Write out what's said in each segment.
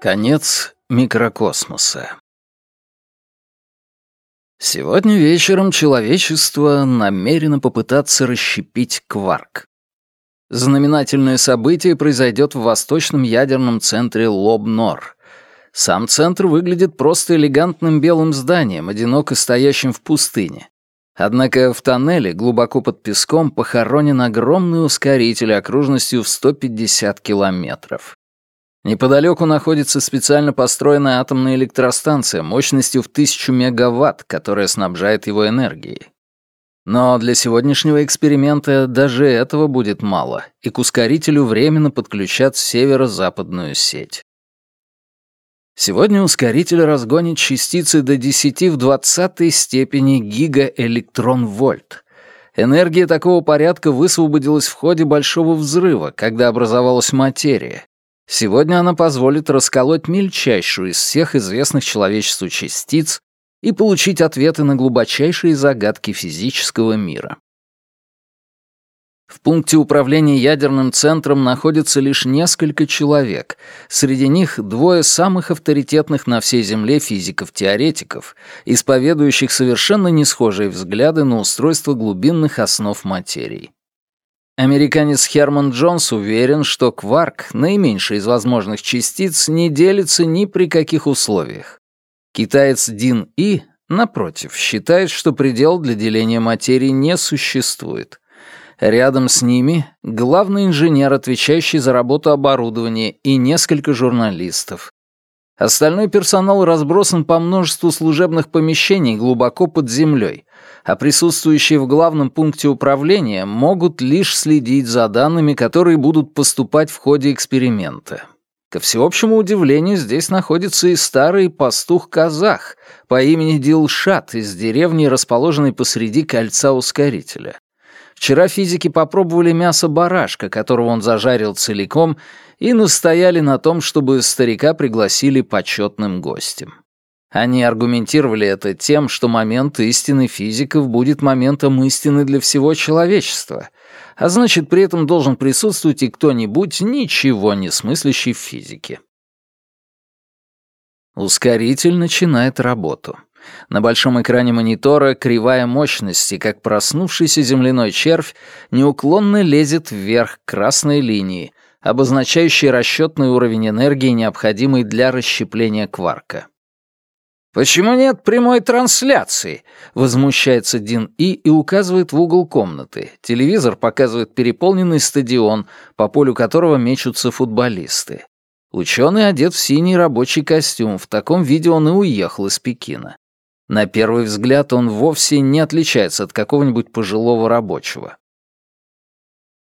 Конец микрокосмоса. Сегодня вечером человечество намерено попытаться расщепить кварк. Знаменательное событие произойдет в восточном ядерном центре Лоб-Нор. Сам центр выглядит просто элегантным белым зданием, одиноко стоящим в пустыне. Однако в тоннеле, глубоко под песком, похоронен огромный ускоритель окружностью в 150 километров. Неподалеку находится специально построенная атомная электростанция мощностью в 1000 мегаватт, которая снабжает его энергией. Но для сегодняшнего эксперимента даже этого будет мало, и к ускорителю временно подключат северо-западную сеть. Сегодня ускоритель разгонит частицы до 10 в 20 степени гигаэлектрон-вольт. Энергия такого порядка высвободилась в ходе большого взрыва, когда образовалась материя, Сегодня она позволит расколоть мельчайшую из всех известных человечеству частиц и получить ответы на глубочайшие загадки физического мира. В пункте управления ядерным центром находится лишь несколько человек. Среди них двое самых авторитетных на всей Земле физиков-теоретиков, исповедующих совершенно несхожие взгляды на устройство глубинных основ материи. Американец Херман Джонс уверен, что кварк, наименьший из возможных частиц, не делится ни при каких условиях. Китаец Дин И, напротив, считает, что предел для деления материи не существует. Рядом с ними главный инженер, отвечающий за работу оборудования, и несколько журналистов. Остальной персонал разбросан по множеству служебных помещений глубоко под землей, а присутствующие в главном пункте управления могут лишь следить за данными, которые будут поступать в ходе эксперимента. Ко всеобщему удивлению, здесь находится и старый пастух-казах по имени Дилшат из деревни, расположенной посреди кольца ускорителя. Вчера физики попробовали мясо барашка, которого он зажарил целиком, и настояли на том, чтобы старика пригласили почетным гостем. Они аргументировали это тем, что момент истины физиков будет моментом истины для всего человечества, а значит, при этом должен присутствовать и кто-нибудь, ничего не смыслящий в физике. Ускоритель начинает работу. На большом экране монитора кривая мощности, как проснувшийся земляной червь, неуклонно лезет вверх красной линии, обозначающей расчетный уровень энергии, необходимый для расщепления кварка. «Почему нет прямой трансляции?» — возмущается Дин И и указывает в угол комнаты. Телевизор показывает переполненный стадион, по полю которого мечутся футболисты. Ученый одет в синий рабочий костюм, в таком виде он и уехал из Пекина. На первый взгляд он вовсе не отличается от какого-нибудь пожилого рабочего.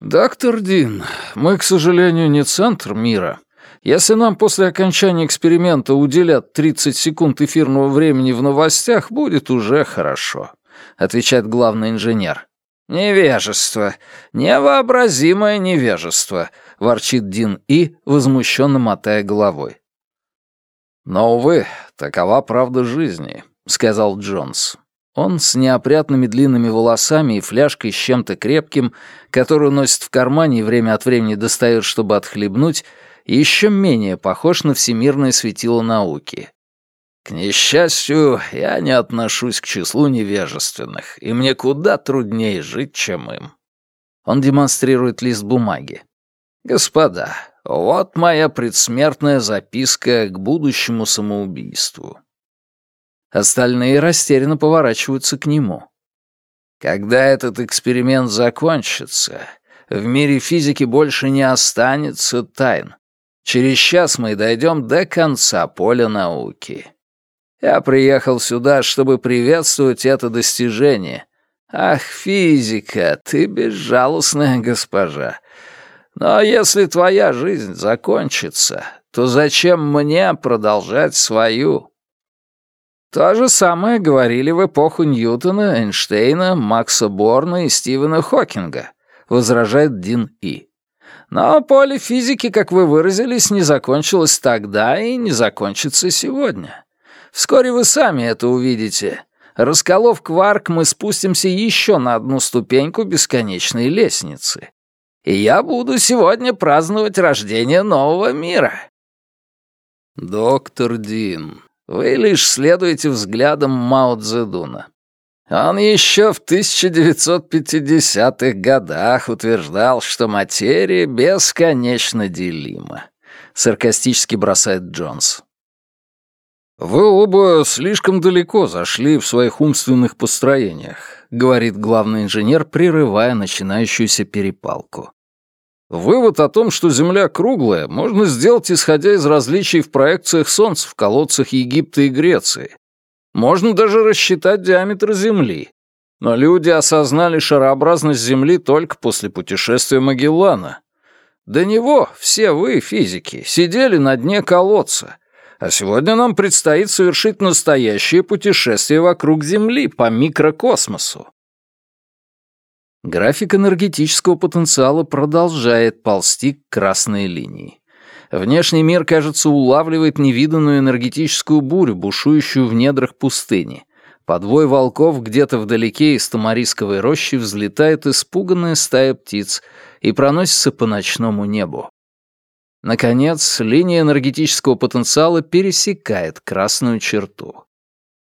«Доктор Дин, мы, к сожалению, не центр мира», если нам после окончания эксперимента уделят 30 секунд эфирного времени в новостях, будет уже хорошо», — отвечает главный инженер. «Невежество! Невообразимое невежество!» — ворчит Дин И, возмущенно мотая головой. «Но, увы, такова правда жизни», — сказал Джонс. Он с неопрятными длинными волосами и фляжкой с чем-то крепким, которую носит в кармане и время от времени достает, чтобы отхлебнуть, еще менее похож на всемирное светило науки. К несчастью, я не отношусь к числу невежественных, и мне куда труднее жить, чем им. Он демонстрирует лист бумаги. Господа, вот моя предсмертная записка к будущему самоубийству. Остальные растерянно поворачиваются к нему. Когда этот эксперимент закончится, в мире физики больше не останется тайн. Через час мы дойдем до конца поля науки. Я приехал сюда, чтобы приветствовать это достижение. Ах, физика, ты безжалостная госпожа. Но если твоя жизнь закончится, то зачем мне продолжать свою? То же самое говорили в эпоху Ньютона, Эйнштейна, Макса Борна и Стивена Хокинга, возражает Дин И. Но поле физики, как вы выразились, не закончилось тогда и не закончится сегодня. Вскоре вы сами это увидите. Расколов кварк, мы спустимся еще на одну ступеньку бесконечной лестницы. И я буду сегодня праздновать рождение нового мира. «Доктор Дин, вы лишь следуете взглядам Мао Цзэдуна. Он еще в 1950-х годах утверждал, что материя бесконечно делима. Саркастически бросает Джонс. «Вы оба слишком далеко зашли в своих умственных построениях», говорит главный инженер, прерывая начинающуюся перепалку. Вывод о том, что Земля круглая, можно сделать, исходя из различий в проекциях Солнца в колодцах Египта и Греции. Можно даже рассчитать диаметр Земли. Но люди осознали шарообразность Земли только после путешествия Магеллана. До него все вы, физики, сидели на дне колодца, а сегодня нам предстоит совершить настоящее путешествие вокруг Земли по микрокосмосу. График энергетического потенциала продолжает ползти к красной линии. Внешний мир, кажется, улавливает невиданную энергетическую бурю, бушующую в недрах пустыни. Подвой волков где-то вдалеке из Тамарисковой рощи взлетает испуганная стая птиц и проносится по ночному небу. Наконец, линия энергетического потенциала пересекает красную черту.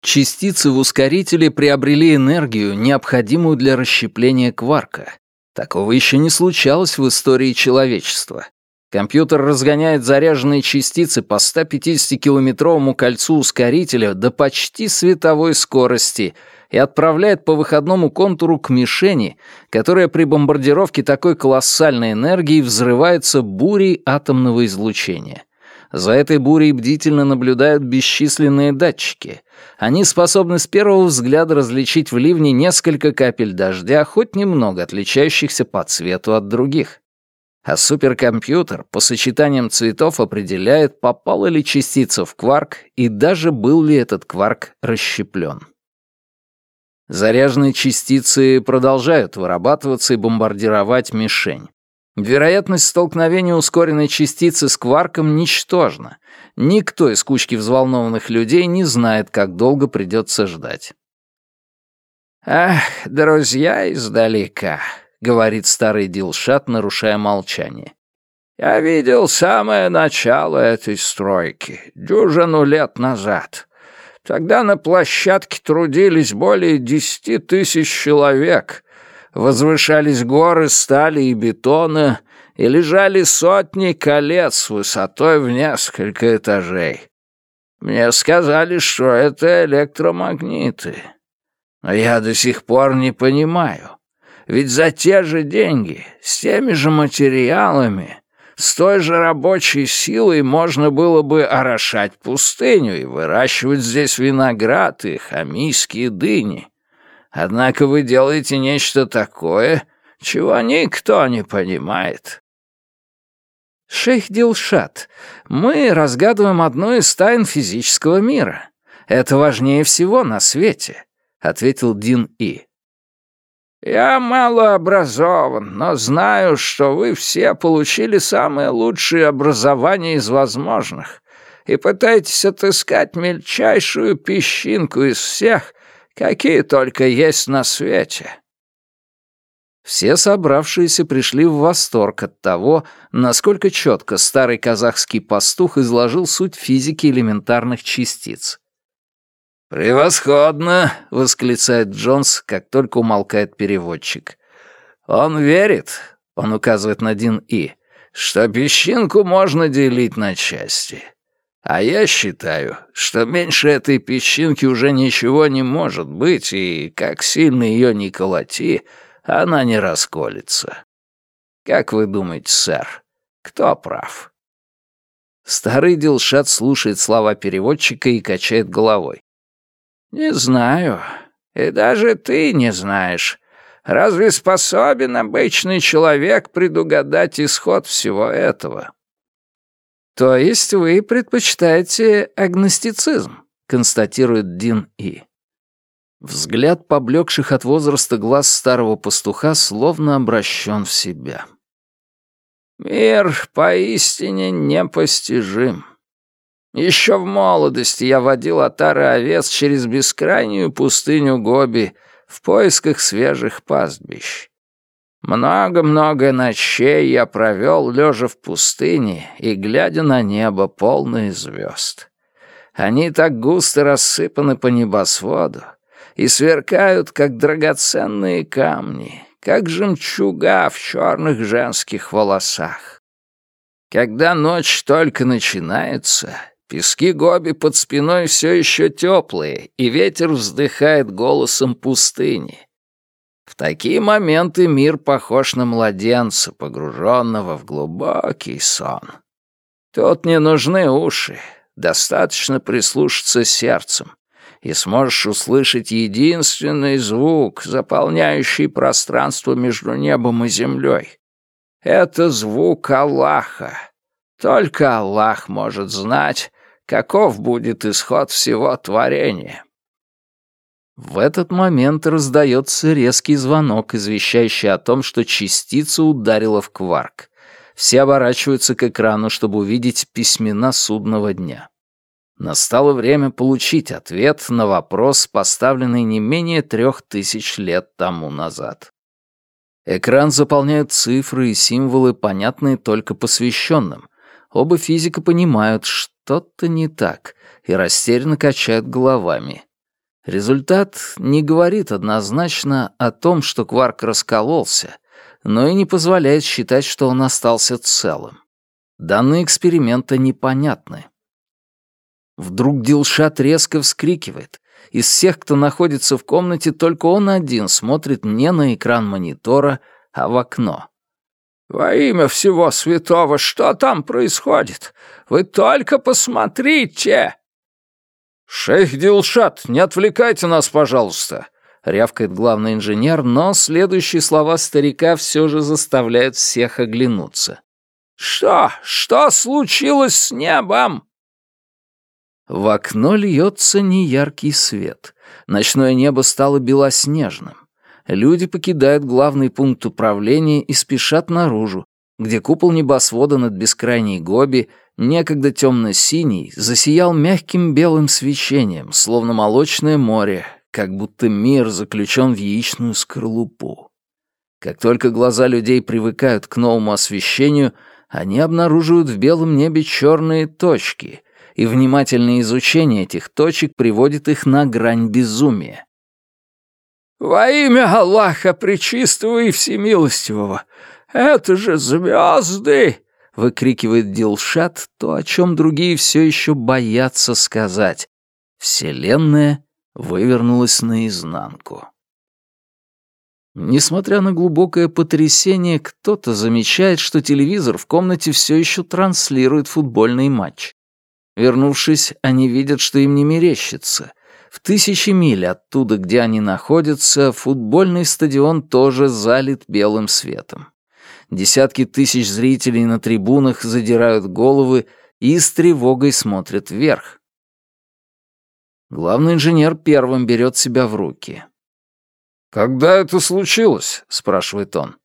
Частицы в ускорителе приобрели энергию, необходимую для расщепления кварка. Такого еще не случалось в истории человечества. Компьютер разгоняет заряженные частицы по 150-километровому кольцу ускорителя до почти световой скорости и отправляет по выходному контуру к мишени, которая при бомбардировке такой колоссальной энергии взрывается бурей атомного излучения. За этой бурей бдительно наблюдают бесчисленные датчики. Они способны с первого взгляда различить в ливне несколько капель дождя, хоть немного отличающихся по цвету от других. А суперкомпьютер по сочетаниям цветов определяет, попала ли частица в кварк и даже был ли этот кварк расщеплен. Заряженные частицы продолжают вырабатываться и бомбардировать мишень. Вероятность столкновения ускоренной частицы с кварком ничтожна. Никто из кучки взволнованных людей не знает, как долго придется ждать. «Ах, друзья издалека», — говорит старый Дилшат, нарушая молчание. «Я видел самое начало этой стройки, дюжину лет назад. Тогда на площадке трудились более десяти тысяч человек, возвышались горы стали и бетона, и лежали сотни колец высотой в несколько этажей. Мне сказали, что это электромагниты. Но я до сих пор не понимаю. Ведь за те же деньги, с теми же материалами, с той же рабочей силой можно было бы орошать пустыню и выращивать здесь виноград и хамийские дыни. Однако вы делаете нечто такое, чего никто не понимает. Шейх Дилшат, мы разгадываем одну из тайн физического мира. Это важнее всего на свете, ответил Дин И. Я мало образован, но знаю, что вы все получили самое лучшее образование из возможных и пытаетесь отыскать мельчайшую песчинку из всех, какие только есть на свете». Все собравшиеся пришли в восторг от того, насколько четко старый казахский пастух изложил суть физики элементарных частиц. «Превосходно!» — восклицает Джонс, как только умолкает переводчик. «Он верит», — он указывает на Дин И, «что песчинку можно делить на части. А я считаю, что меньше этой песчинки уже ничего не может быть, и как сильно ее не колоти, она не расколется. Как вы думаете, сэр, кто прав?» Старый Дилшат слушает слова переводчика и качает головой. «Не знаю. И даже ты не знаешь. Разве способен обычный человек предугадать исход всего этого?» «То есть вы предпочитаете агностицизм?» — констатирует Дин И. Взгляд поблекших от возраста глаз старого пастуха словно обращен в себя. «Мир поистине непостижим. Еще в молодости я водил отары овец через бескрайнюю пустыню Гоби в поисках свежих пастбищ. Много-много ночей я провел, лежа в пустыне и глядя на небо, полное звезд. Они так густо рассыпаны по небосводу и сверкают, как драгоценные камни, как жемчуга в черных женских волосах. Когда ночь только начинается, пески Гоби под спиной все еще теплые, и ветер вздыхает голосом пустыни — в такие моменты мир похож на младенца, погруженного в глубокий сон. Тут не нужны уши, достаточно прислушаться сердцем, и сможешь услышать единственный звук, заполняющий пространство между небом и землей. Это звук Аллаха. Только Аллах может знать, каков будет исход всего творения. В этот момент раздается резкий звонок, извещающий о том, что частица ударила в кварк. Все оборачиваются к экрану, чтобы увидеть письмена судного дня. Настало время получить ответ на вопрос, поставленный не менее трех тысяч лет тому назад. Экран заполняют цифры и символы, понятные только посвященным. Оба физика понимают, что-то не так, и растерянно качают головами. Результат не говорит однозначно о том, что кварк раскололся, но и не позволяет считать, что он остался целым. Данные эксперимента непонятны. Вдруг Дилшат резко вскрикивает. Из всех, кто находится в комнате, только он один смотрит не на экран монитора, а в окно. «Во имя всего святого, что там происходит? Вы только посмотрите!» «Шейх Дилшат, не отвлекайте нас, пожалуйста!» — рявкает главный инженер, но следующие слова старика все же заставляют всех оглянуться. «Что? Что случилось с небом?» В окно льется неяркий свет. Ночное небо стало белоснежным. Люди покидают главный пункт управления и спешат наружу, где купол небосвода над бескрайней Гоби — некогда темно-синий, засиял мягким белым свечением, словно молочное море, как будто мир заключен в яичную скорлупу. Как только глаза людей привыкают к новому освещению, они обнаруживают в белом небе черные точки, и внимательное изучение этих точек приводит их на грань безумия. «Во имя Аллаха Пречистого и Всемилостивого! Это же звезды!» выкрикивает Дилшат то, о чем другие все еще боятся сказать. Вселенная вывернулась наизнанку. Несмотря на глубокое потрясение, кто-то замечает, что телевизор в комнате все еще транслирует футбольный матч. Вернувшись, они видят, что им не мерещится. В тысячи миль оттуда, где они находятся, футбольный стадион тоже залит белым светом. Десятки тысяч зрителей на трибунах задирают головы и с тревогой смотрят вверх. Главный инженер первым берет себя в руки. «Когда это случилось?» — спрашивает он.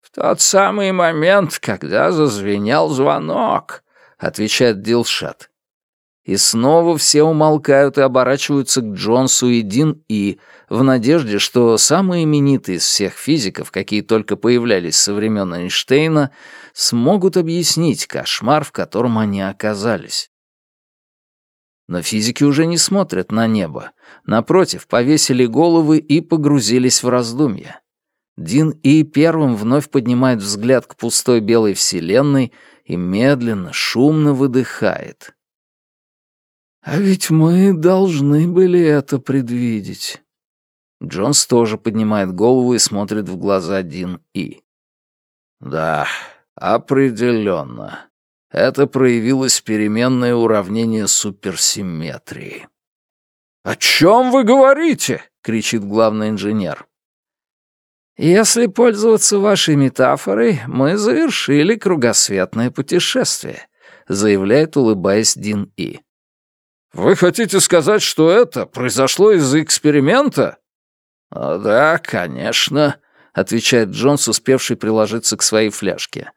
«В тот самый момент, когда зазвенел звонок», — отвечает Дилшат. И снова все умолкают и оборачиваются к Джонсу и Дин И, в надежде, что самые именитые из всех физиков, какие только появлялись со времен Эйнштейна, смогут объяснить кошмар, в котором они оказались. Но физики уже не смотрят на небо. Напротив, повесили головы и погрузились в раздумья. Дин И первым вновь поднимает взгляд к пустой белой вселенной и медленно, шумно выдыхает. «А ведь мы должны были это предвидеть». Джонс тоже поднимает голову и смотрит в глаза Дин И. «Да, определенно. Это проявилось переменное уравнение суперсимметрии». «О чем вы говорите?» — кричит главный инженер. «Если пользоваться вашей метафорой, мы завершили кругосветное путешествие», — заявляет, улыбаясь Дин И. «Вы хотите сказать, что это произошло из-за эксперимента?» «О, да, конечно», — отвечает Джонс, успевший приложиться к своей фляжке.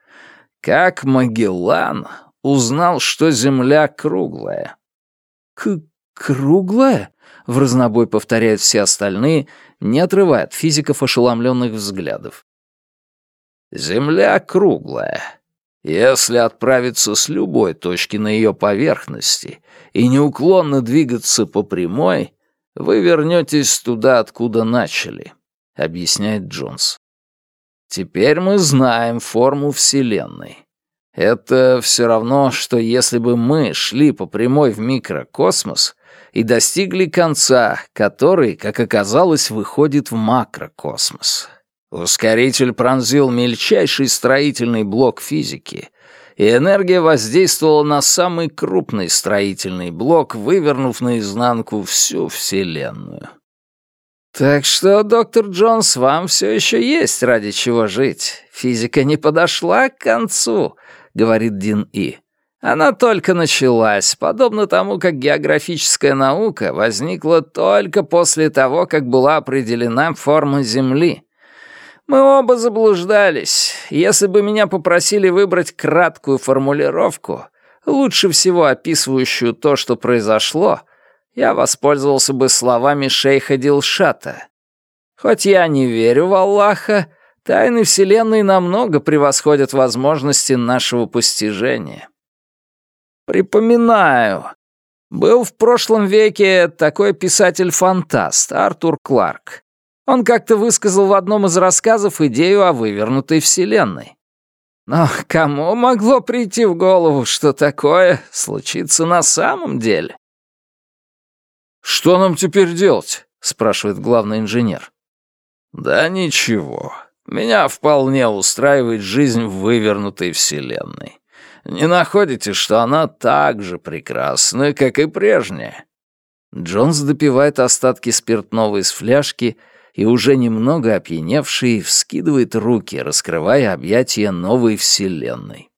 «Как Магеллан узнал, что Земля круглая». «К круглая?» — в разнобой повторяют все остальные, не отрывая от физиков ошеломленных взглядов. Земля круглая. Если отправиться с любой точки на ее поверхности и неуклонно двигаться по прямой, вы вернетесь туда, откуда начали, объясняет Джонс. Теперь мы знаем форму Вселенной. Это все равно, что если бы мы шли по прямой в микрокосмос и достигли конца, который, как оказалось, выходит в макрокосмос. Ускоритель пронзил мельчайший строительный блок физики, и энергия воздействовала на самый крупный строительный блок, вывернув наизнанку всю Вселенную. Так что, доктор Джонс, вам все еще есть ради чего жить. Физика не подошла к концу, говорит Дин И. Она только началась, подобно тому, как географическая наука возникла только после того, как была определена форма Земли. Мы оба заблуждались. Если бы меня попросили выбрать краткую формулировку, лучше всего описывающую то, что произошло, я воспользовался бы словами шейха Дилшата. Хоть я не верю в Аллаха, тайны Вселенной намного превосходят возможности нашего постижения. Припоминаю, был в прошлом веке такой писатель-фантаст Артур Кларк. Он как-то высказал в одном из рассказов идею о вывернутой Вселенной. Но кому могло прийти в голову, что такое случится на самом деле? «Что нам теперь делать?» — спрашивает главный инженер. «Да ничего. Меня вполне устраивает жизнь в вывернутой вселенной. Не находите, что она так же прекрасна, как и прежняя?» Джонс допивает остатки спиртного из фляжки и, уже немного опьяневший, вскидывает руки, раскрывая объятия новой вселенной.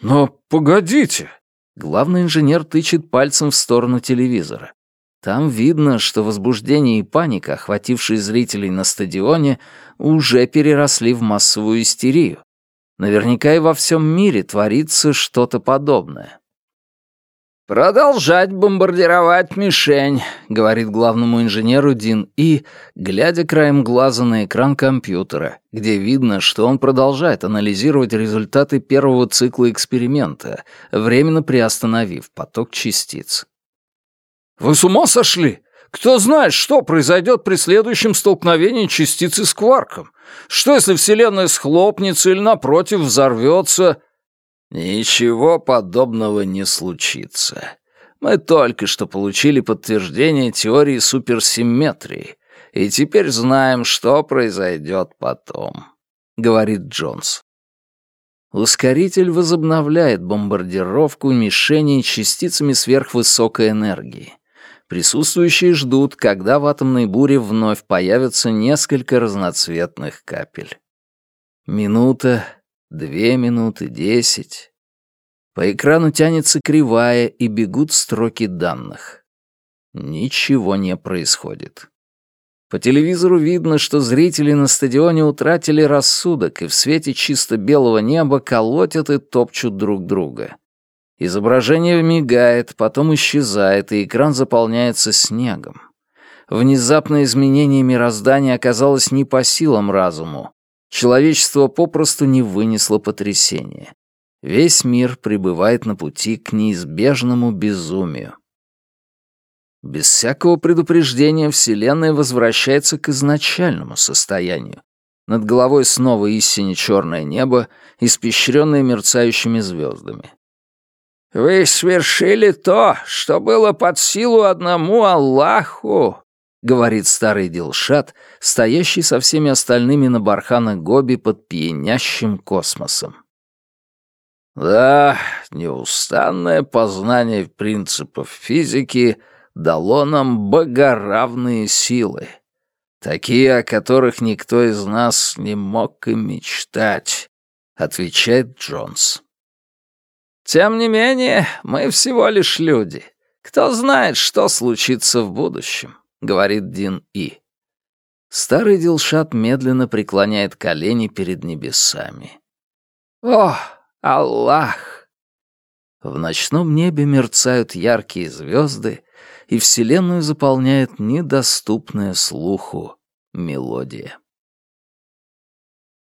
«Но погодите!» Главный инженер тычет пальцем в сторону телевизора. Там видно, что возбуждение и паника, охватившие зрителей на стадионе, уже переросли в массовую истерию. Наверняка и во всем мире творится что-то подобное. «Продолжать бомбардировать мишень», — говорит главному инженеру Дин И, глядя краем глаза на экран компьютера, где видно, что он продолжает анализировать результаты первого цикла эксперимента, временно приостановив поток частиц. «Вы с ума сошли? Кто знает, что произойдет при следующем столкновении частицы с кварком? Что, если Вселенная схлопнется или, напротив, взорвется?» Ничего подобного не случится. Мы только что получили подтверждение теории суперсимметрии, и теперь знаем, что произойдет потом», — говорит Джонс. Ускоритель возобновляет бомбардировку мишеней частицами сверхвысокой энергии. Присутствующие ждут, когда в атомной буре вновь появятся несколько разноцветных капель. Минута, Две минуты, десять. По экрану тянется кривая, и бегут строки данных. Ничего не происходит. По телевизору видно, что зрители на стадионе утратили рассудок и в свете чисто белого неба колотят и топчут друг друга. Изображение мигает, потом исчезает, и экран заполняется снегом. Внезапное изменение мироздания оказалось не по силам разуму, Человечество попросту не вынесло потрясения. Весь мир пребывает на пути к неизбежному безумию. Без всякого предупреждения Вселенная возвращается к изначальному состоянию. Над головой снова истине черное небо, испещренное мерцающими звездами. «Вы свершили то, что было под силу одному Аллаху», — говорит старый Дилшат, стоящий со всеми остальными на барханах Гоби под пьянящим космосом. Да, неустанное познание принципов физики дало нам богоравные силы, такие, о которых никто из нас не мог и мечтать, отвечает Джонс. Тем не менее, мы всего лишь люди. Кто знает, что случится в будущем говорит Дин И. Старый Дилшат медленно преклоняет колени перед небесами. «О, Аллах!» В ночном небе мерцают яркие звезды, и Вселенную заполняет недоступная слуху мелодия.